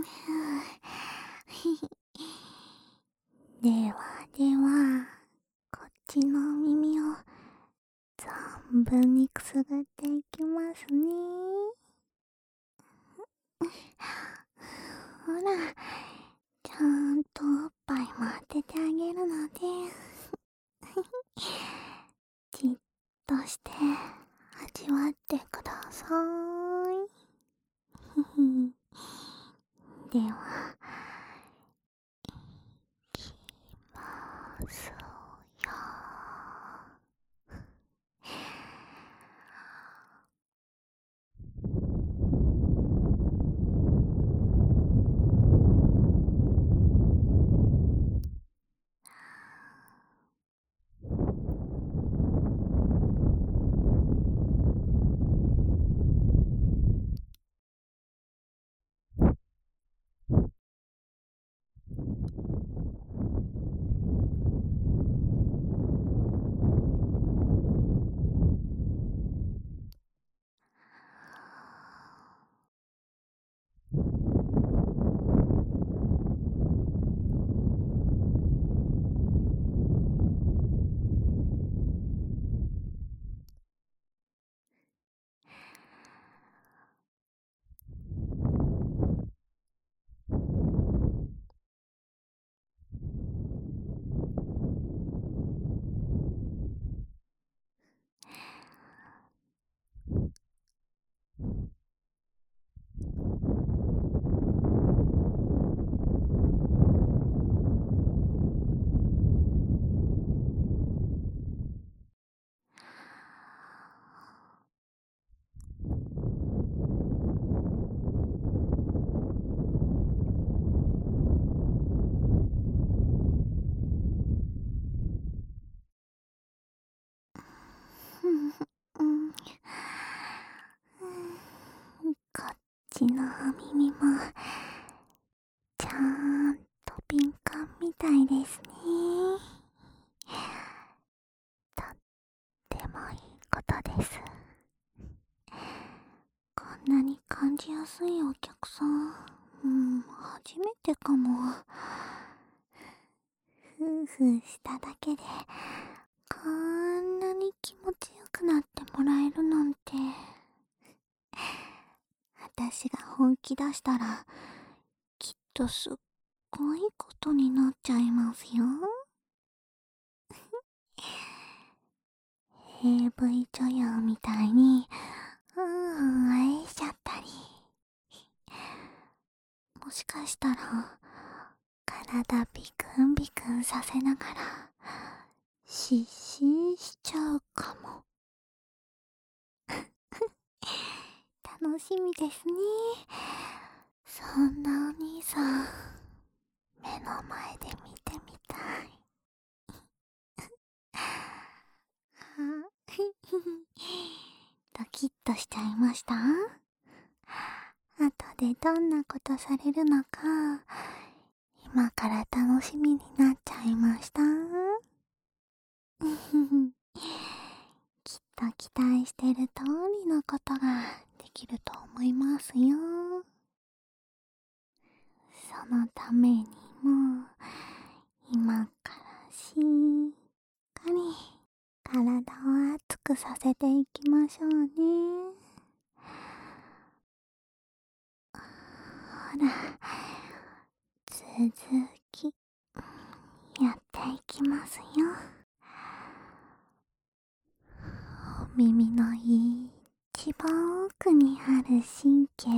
ではでは、こっちの耳を存分にくすぐってでこんなに気持ちよくなってもらえるなんて。私が本気出したらきっとすっごいことになっちゃいますよ。AV 女優みたいにうんうん愛しちゃったり。もしかしたら体ビクンビクンさせながら失神しちゃうかも。楽しみですね。そんなお兄さん目の前で見てみたい。ドキッとしちゃいました？後でどんなことされるのか今から楽しみになっちゃいました。きっと期待してる通りのことができると思いますよ。そのためにも今からしっかり体を熱くさせていきましょうね。ほら。続きやっていきますよ。お耳の一番奥にある神経を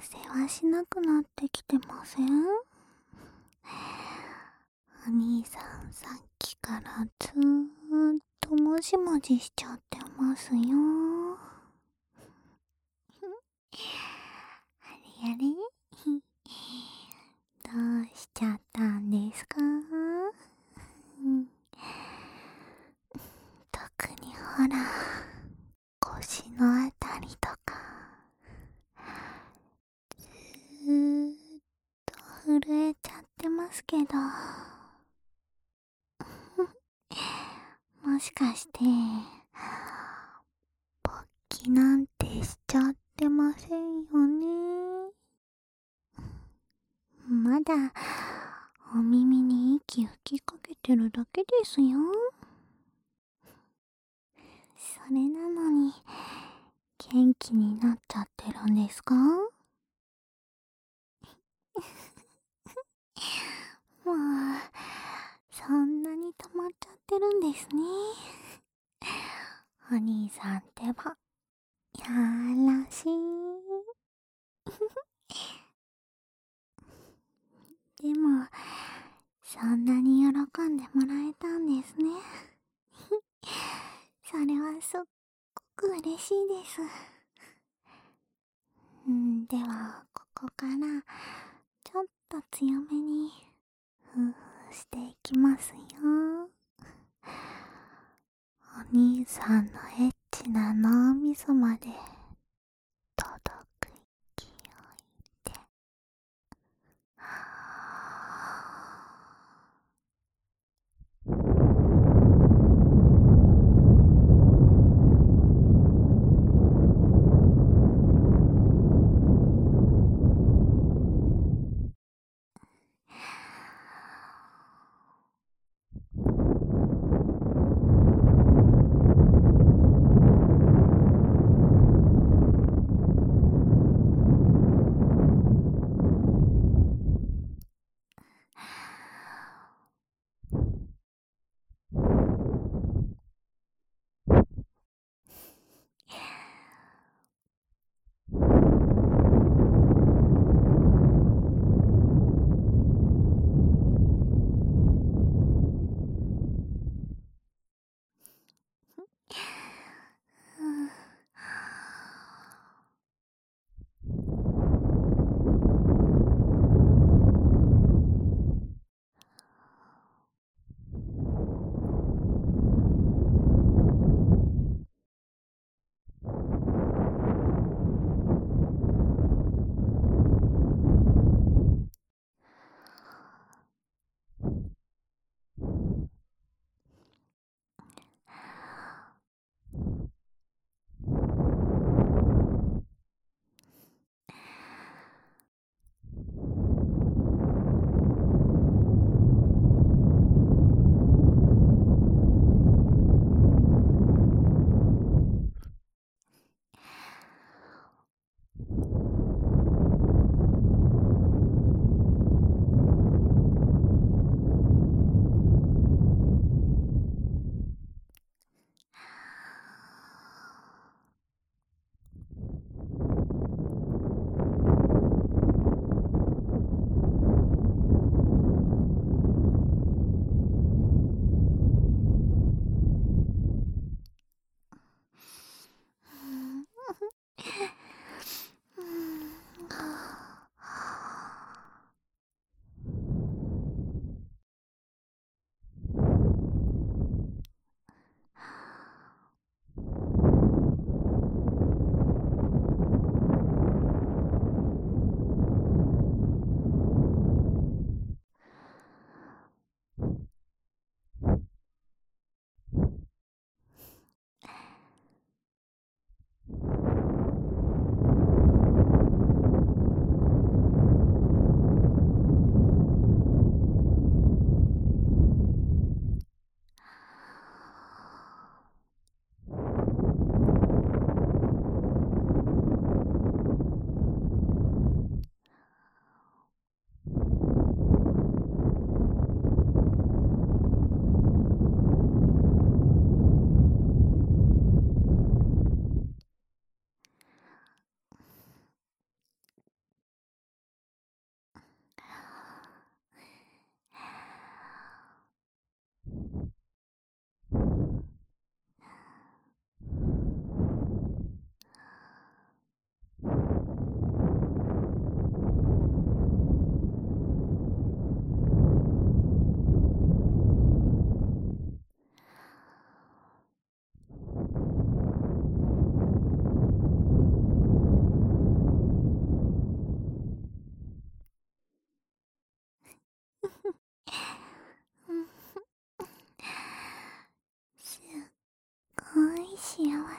なんだか世話しなくなってきてません。お兄さんさっきからずーっともじもじしちゃってますよ。あれあれ。どうしちゃったんですか？特にほら腰のあたりとかずーっと震えちゃってますけど。もしかして勃起なんてしちゃってませんよね？まだお耳に息吹きかけてるだけですよ。それなのに元気になっちゃってるんですかもうそんなに溜まっちゃってるんですねお兄さんってばやらしいでもそんなに喜んでもらえたんですね。それはすっごく嬉しいです。んではここからちょっと強めにふうふうしていきますよ。お兄さんのエッチな脳みそまで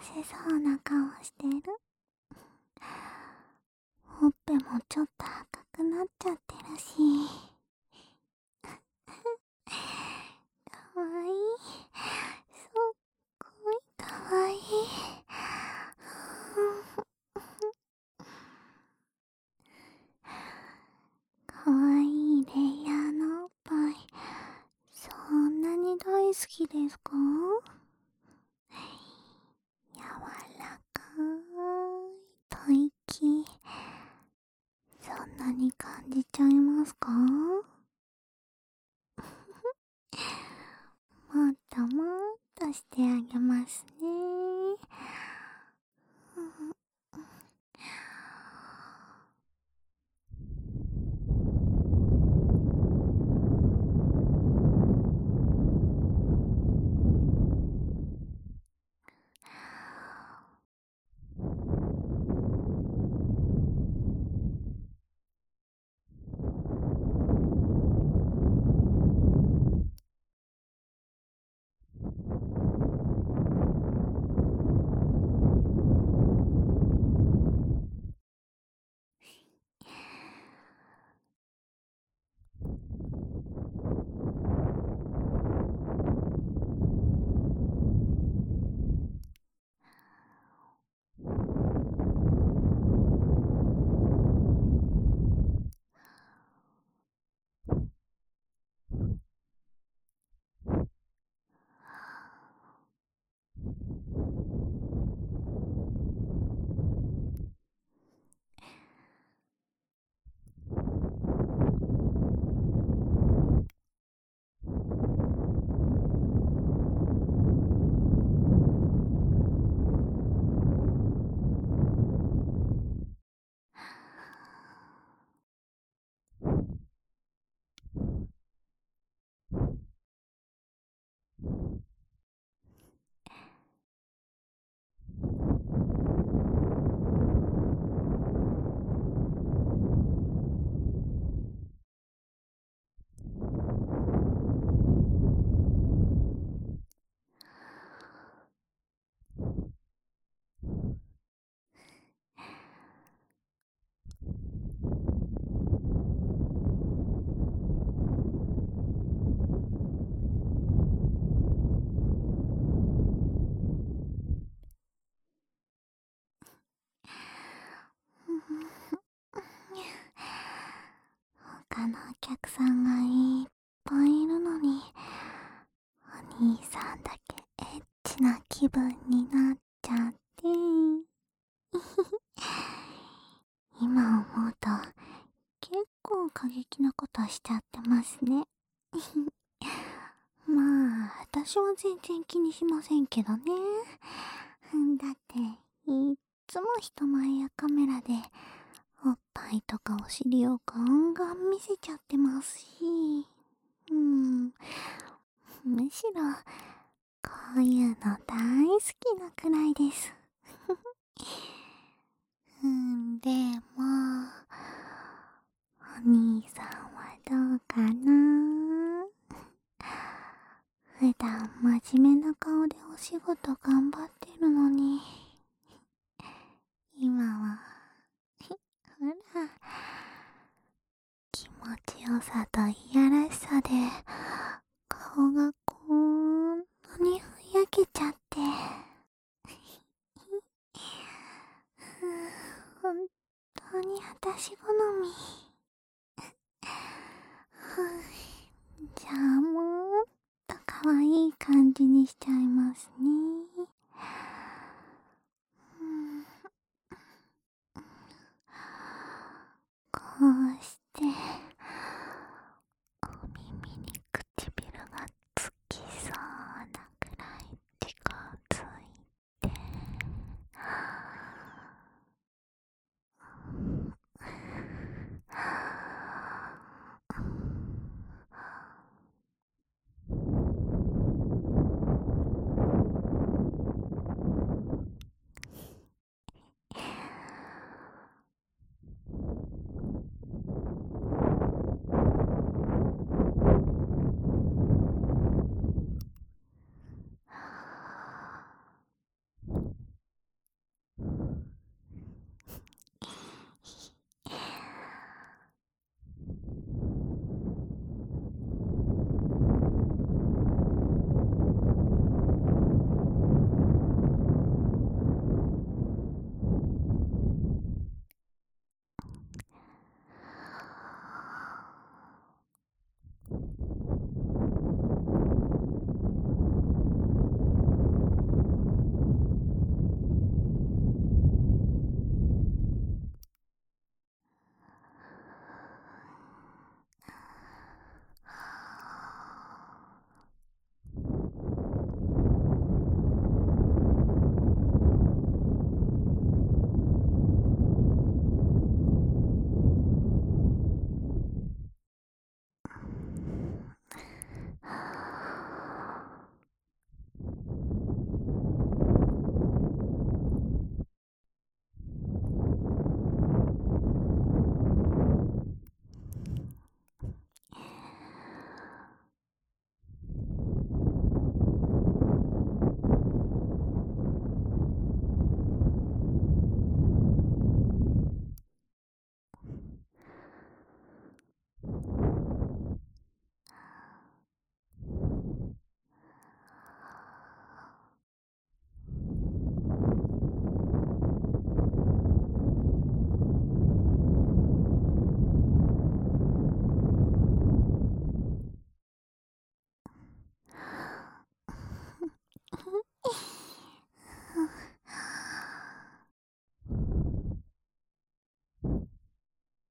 そうな顔してる。ほっぺもちょっと赤くなっちゃってるし。しませんけどね。だって、いっつも人前やカメラで、おっぱいとかお尻をガンガン見せちゃってますし、うん、むしろ、こういうの大好きなくらいです。うん、でも、お兄さんはどうかな普段真面目な顔でお仕事頑張ってるのに、今は、ほら、気持ちよさといやらしさで、顔がこんなにふやけちゃって。本当に私好み。じゃあ可愛い感じにしちゃいますね。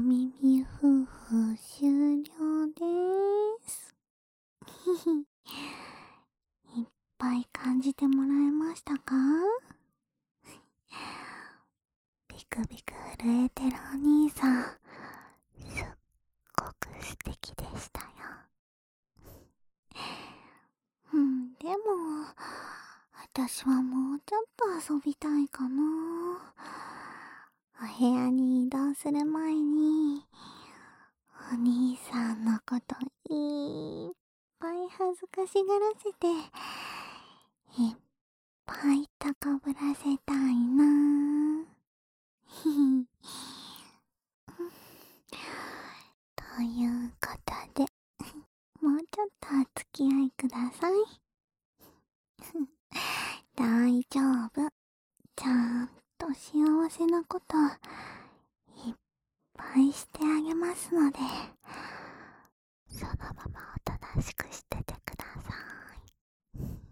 お耳夫婦終了です。いっぱい感じてもらえましたかビクビク震えてるお兄さん、すっごく素敵でしたよ。うん、でも、私はもうちょっと遊びたいかな。お部屋に移動する前に、お兄さんのこといっぱい恥ずかしがらせて、いっぱい高ぶらせたいな。ということで、もうちょっとお付き合いください。大丈夫。ちゃんと幸せなこと、配してあげますのでそのままおとなしくしててください。